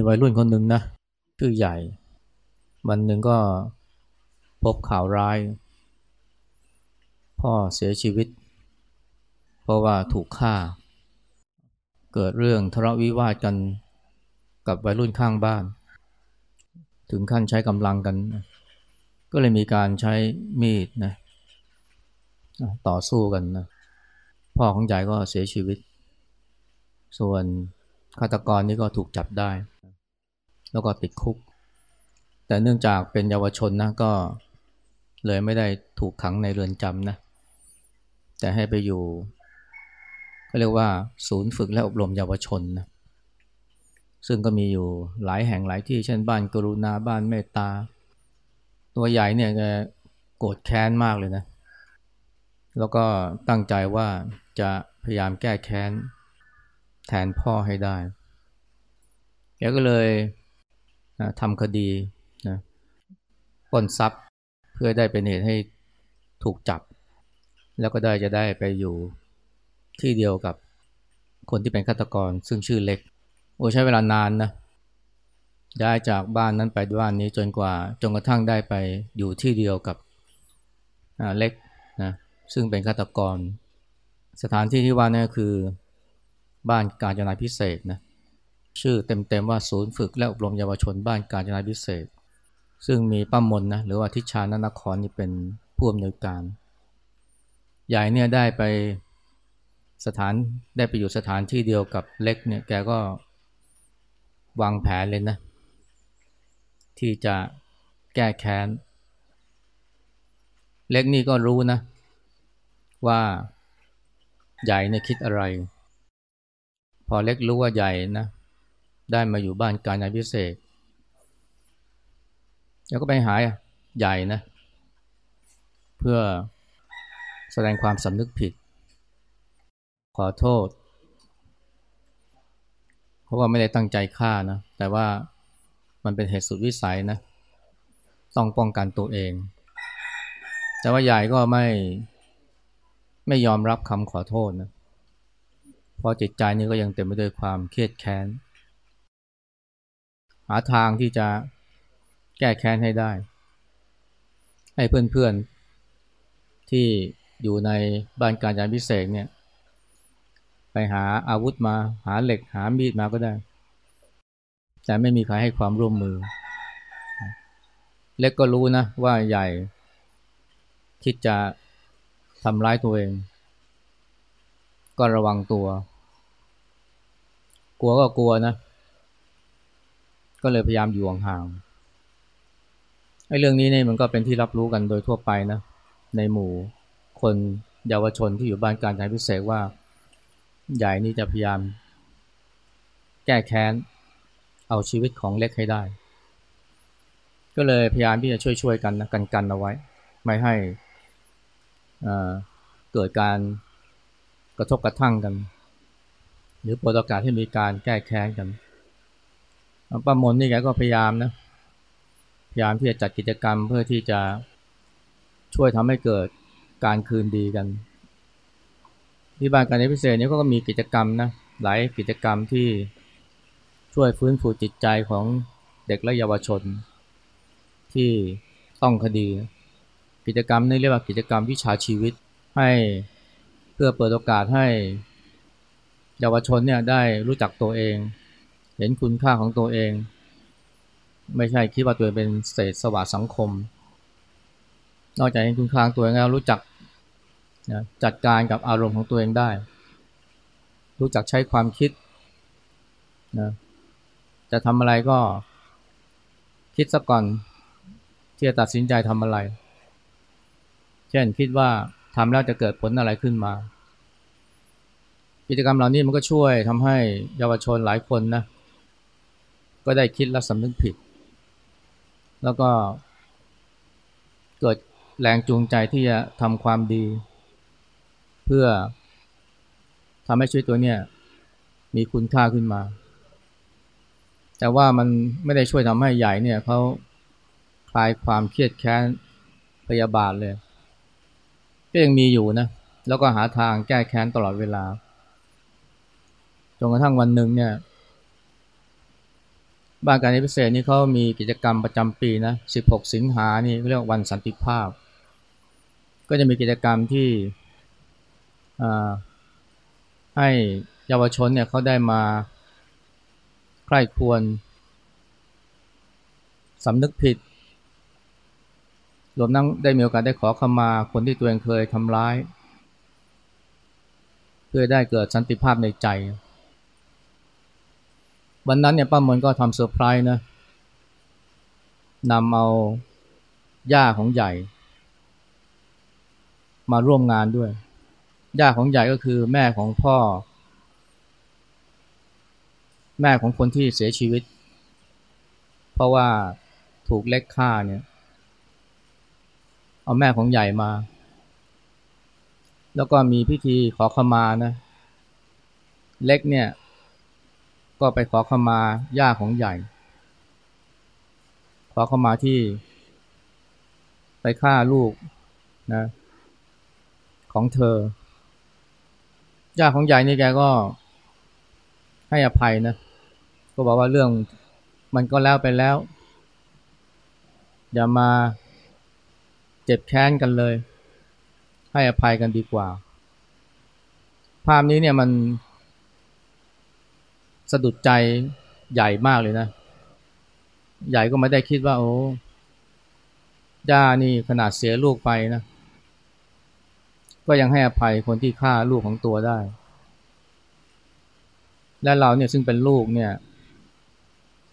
ีวัยรุ่นคนหนึ่งนะชื่อใหญ่ วันหนึ่งก็พบข่าวร้าย พ่อเสียชีวิต เพราะว่าถูกฆ่า เกิดเรื่องทะเลาะวิวาทกันกับวัยรุ่นข้างบ้าน ถึงขั้นใช้กำลังกัน ก็เลยมีการใช้มีดนะต่อสู้กันนะพ่อของใหญ่ก็เสียชีวิต ส่วนฆาตกรนี่ก็ถูกจับได้ แล้วก็ติดคุก แต่เนื่องจากเป็นเยาวชนนะก็เลยไม่ได้ถูกขังในเรือนจำนะ แต่ให้ไปอยู่ก็เรียกว่า ศูนย์ฝึกและอบรมเยาวชนนะซึ่งก็มีอยู่หลายแห่งหลายที่เช่นบ้านกรุณาบ้านเมตตา ตัวใหญ่เนี่ยแกโกรธแค้นมากเลยนะ แล้วก็ตั้งใจว่าจะพยายามแก้แค้นแทนพ่อให้ได้แกก็เลย นะทำคดีนะปล้นทรัพย์เพื่อได้เป็นเหตุให้ถูกจับ แล้วก็ได้จะได้ไปอยู่ที่เดียวกับคนที่เป็นฆาตกรซึ่งชื่อเล็ก โอ้ใช้เวลานานนะย้ายจากบ้านนั้นไปบ้านนี้จนกว่าจนกระทั่งได้ไปอยู่ที่เดียวกับเล็กนะซึ่งเป็นฆาตกร สถานที่ที่ว่านี่คือบ้านการจนาพิเศษนะ ชื่อเต็มๆว่าศูนย์ฝึกและอบรมเยาวชนบ้านการจนาพิเศษ ซึ่งมีป้ามนนะหรือว่าทิชานนครนี่เป็นผู้อำนวยการใหญ่เนี่ยได้ไปสถานได้ไปอยู่สถานที่เดียวกับเล็กเนี่ยแกก็วางแผนเลยนะ ที่จะแก้แค้น เล็กนี่ก็รู้นะ ว่าใหญ่เนี่ยคิดอะไร พอเล็กรู้ว่าใหญ่นะ ได้มาอยู่บ้านการงานพิเศษ แล้วก็ไปหายใหญ่นะ เพื่อแสดงความสำนึกผิด ขอโทษ เพราะว่าไม่ได้ตั้งใจฆ่านะ แต่ว่ามันเป็นเหตุสุดวิสัยนะ ต้องป้องกันตัวเอง แต่ว่าใหญ่ก็ไม่ไม่ยอมรับคำขอโทษนะ เพราะจิตใจนี้ก็ยังเต็มไปด้วยความเครียดแค้น หาทางที่จะแก้แค้นให้ได้ ให้เพื่อนๆ ที่อยู่ในบ้านการยานพิเศษเนี่ย ไปหาอาวุธมาหาเหล็กหามีดมาก็ได้ แต่ไม่มีใครให้ความร่วมมือ เล็กก็รู้นะว่าใหญ่คิดจะทำร้ายตัวเอง ก็ระวังตัว กลัวก็กลัวนะ ก็เลยพยายามอยู่ห่างๆไอ้เรื่องนี้เนี่ยมันก็เป็นที่รับรู้กันโดยทั่วไปนะ ในหมู่คนเยาวชนที่อยู่บ้านการทางพิเศษว่า ใหญ่นี่จะพยายาม แก้แค้น เอาชีวิตของเล็กให้ได้ ก็เลยพยายามที่จะช่วยๆกันนะกันกันเอาไว้ ไม่ให้เกิดการกระทบกระทั่งกัน หรือเปิดโอกาสให้มีการแก้แค้นกัน ป้ามนนี่แกก็พยายามนะ พยายามที่จะจัดกิจกรรมเพื่อที่จะช่วยทำให้เกิดการคืนดีกัน ที่บ้านการในพิเศษนี้ก็มีกิจกรรมนะหลายกิจกรรมที่ช่วยฟื้นฟูจิตใจของเด็กและเยาวชน ที่ต้องคดี กิจกรรมนี้เรียกว่ากิจกรรมวิชาชีวิตให้เพื่อเปิดโอกาสให้ เยาวชนเนี่ยได้รู้จักตัวเอง เห็นคุณค่าของตัวเอง ไม่ใช่คิดว่าตัวเองเป็นเศษสวะสังคม นอกจากเห็นคุณค่าตัวเองแล้วรู้จักนะจัดการกับอารมณ์ของตัวเองได้ รู้จักใช้ความคิดนะจะทำอะไรก็คิดซะก่อนที่จะตัดสินใจทำอะไร เช่นคิดว่าทำแล้วจะเกิดผลอะไรขึ้นมา กิจกรรมเหล่านี้มันก็ช่วยทำให้เยาวชนหลายคนนะ ก็ได้คิดและสำนึกผิด แล้วก็เกิดแรงจูงใจที่จะทำความดี เพื่อทำให้ชีวิตตัวเนี้ยมีคุณค่าขึ้นมา แต่ว่ามันไม่ได้ช่วยทำให้ใหญ่เนี่ยเขาคลายความเครียดแค้นพยาบาทเลย ก็ยังมีอยู่นะ แล้วก็หาทางแก้แค้นตลอดเวลา จนกระทั่งวันหนึ่งเนี่ย บ้านการพิเศษนี่เขามีกิจกรรมประจำปีนะ16 สิงหานี่เรียกวันสันติภาพ ก็จะมีกิจกรรมที่ให้เยาวชนเนี่ยเขาได้มาใคร่ควรสำนึกผิดรวมทั้งได้มีโอกาสได้ขอขมาคนที่ตัวเองเคยทำร้าย เพื่อได้เกิดสันติภาพในใจ วันนั้นเนี่ยป้ามนก็ทำเซอร์ไพรส์นะนำเอาย่าของใหญ่ มาร่วมงานด้วย ย่าของใหญ่ก็คือแม่ของพ่อ แม่ของคนที่เสียชีวิต เพราะว่าถูกเล็กฆ่าเนี่ย เอาแม่ของใหญ่มา แล้วก็มีพิธีขอขมานะ เล็กเนี่ย ก็ไปขอขมาย่าของใหญ่ ขอขมาที่ ไปฆ่าลูกนะของเธอย่าของใหญ่นี่แกก็ให้อภัยนะ ก็บอกว่าเรื่องมันก็แล้วไปแล้ว อย่ามาเจ็บแค้นกันเลย ให้อภัยกันดีกว่า ภาพนี้เนี่ยมัน สะดุดใจใหญ่มากเลยนะ ใหญ่ก็ไม่ได้คิดว่า โอ้ย่านี่ขนาดเสียลูกไปนะ ก็ยังให้อภัยคนที่ฆ่าลูกของตัวได้ และเราเนี่ยซึ่งเป็นลูกเนี่ย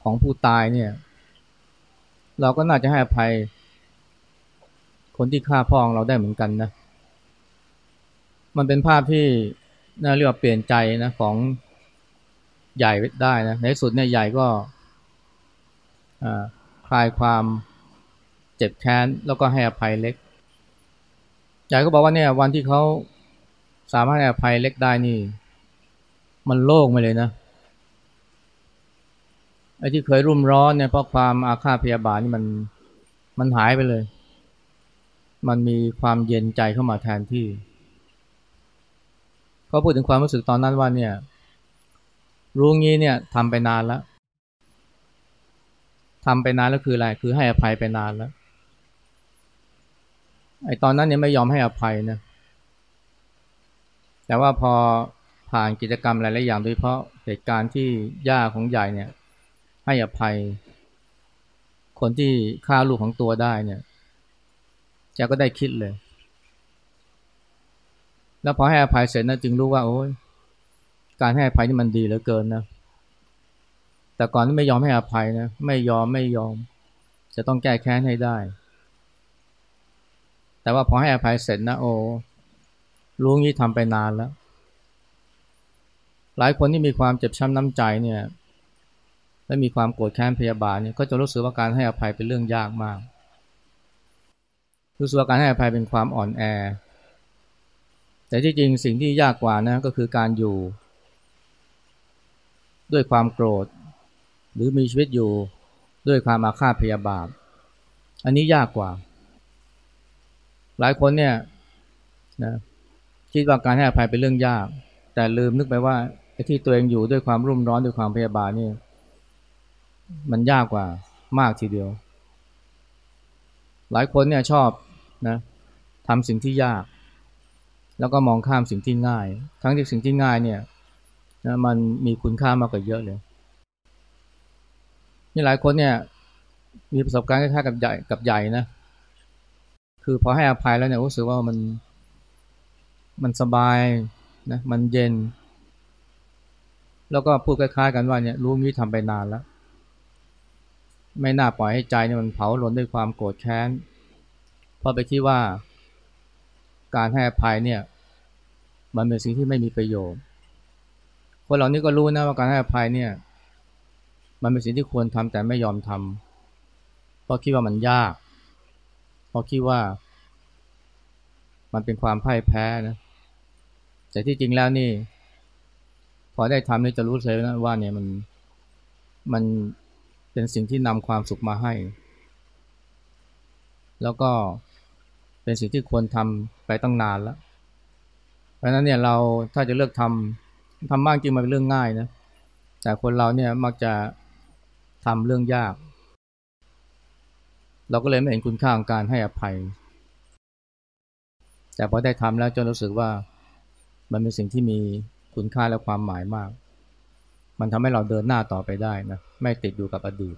ของผู้ตายเนี่ย เราก็น่าจะให้อภัย คนที่ฆ่าพ่อของเราได้เหมือนกันนะ มันเป็นภาพที่น่าเรียกว่าเปลี่ยนใจนะของ ใหญ่ได้นะในสุดเนี่ยใหญ่ก็คลายความเจ็บแค้นแล้วก็ให้อภัยเล็ก ใหญ่ก็บอกว่าเนี่ยวันที่เขาสามารถให้อภัยเล็กได้นี่ มันโล่งไปเลยนะไอ้ที่เคยรุ่มร้อนเนี่ยเพราะความอาฆาตพยาบาทนี่มันมันหายไปเลย มันมีความเย็นใจเข้ามาแทนที่เขาพูดถึงความรู้สึกตอนนั้นว่าเนี่ย รู้งี้เนี่ยทำไปนานแล้วทำไปนานแล้วคืออะไร คือให้อภัยไปนานแล้ว ไอ้ตอนนั้นเนี่ยไม่ยอมให้อภัยนะ แต่ว่าพอผ่านกิจกรรมหลายๆอย่างโดยเฉพาะเหตุการณ์ที่ย่าของใหญ่เนี่ย ให้อภัย คนที่ฆ่าลูกของตัวได้เนี่ยแกก็ได้คิดเลย แล้วพอให้อภัยเสร็จนะจึงรู้ว่า โอ้ย การให้อภัยนี่มันดีเหลือเกินนะ แต่ก่อนที่ไม่ยอมให้อภัยนะ ไม่ยอมไม่ยอม จะต้องแก้แค้นให้ได้ แต่ว่าพอให้อภัยเสร็จนะโอ้รู้งี้ทำไปนานแล้ว หลายคนที่มีความเจ็บช้ำน้ำใจเนี่ย และมีความโกรธแค้นพยาบาทเนี่ย ก็จะรู้สึกว่าการให้อภัยเป็นเรื่องยากมาก รู้สึกว่าการให้อภัยเป็นความอ่อนแอ แต่ที่จริงสิ่งที่ยากกว่านะก็คือการอยู่ ด้วยความโกรธ หรือมีชีวิตอยู่ด้วยความอาฆาตพยาบาท อันนี้ยากกว่า หลายคนเนี่ยนะคิดว่าการให้อภัยเป็นเรื่องยาก แต่ลืมนึกไปว่าไอ้ที่ตัวเองอยู่ด้วยความรุ่มร้อนด้วยความพยาบาทนี่มันยากกว่ามากทีเดียว หลายคนเนี่ยชอบนะทำสิ่งที่ยาก แล้วก็มองข้ามสิ่งที่ง่าย ทั้งที่สิ่งที่ง่ายเนี่ย นะมันมีคุณค่ามากกว่าเยอะเลยนี่หลายคนเนี่ย มีประสบการณ์คล้ายๆกับใหญ่กับใหญ่นะคือพอให้อภัยแล้วเนี่ยรู้สึกว่ามันมันสบายนะมันเย็น แล้วก็พูดคล้ายๆกันว่าเนี่ยรู้งี้ทำไปนานแล้ว ไม่น่าปล่อยให้ใจเนี่ยมันเผาล้นด้วยความโกรธแค้นเพราะไปคิดว่าการให้อภัยเนี่ย มันเป็นสิ่งที่ไม่มีประโยชน์ คนเหล่านี้ก็รู้นะว่าการให้อภัยเนี่ย มันเป็นสิ่งที่ควรทำแต่ไม่ยอมทำเพราะคิดว่ามันยาก เพราะคิดว่ามันเป็นความพ่ายแพ้นะ แต่ที่จริงแล้วนี่ พอได้ทำนี่จะรู้เลยนะว่าเนี่ยมันมันเป็นสิ่งที่นำความสุขมาให้ แล้วก็เป็นสิ่งที่ควรทำไปตั้งนานแล้ว เพราะนั้นเนี่ยเราถ้าจะเลือกทำ ทำบ้างจริงมันเป็นเรื่องง่ายนะ แต่คนเราเนี่ยมักจะททำเรื่องยาก เราก็เลยไม่เห็นคุณค่าของการให้อภัย แต่พอได้ทำแล้วจนรู้สึกว่ามันเป็นสิ่งที่มีคุณค่าและความหมายมาก มันทำให้เราเดินหน้าต่อไปได้นะ ไม่ติดอยู่กับอดีต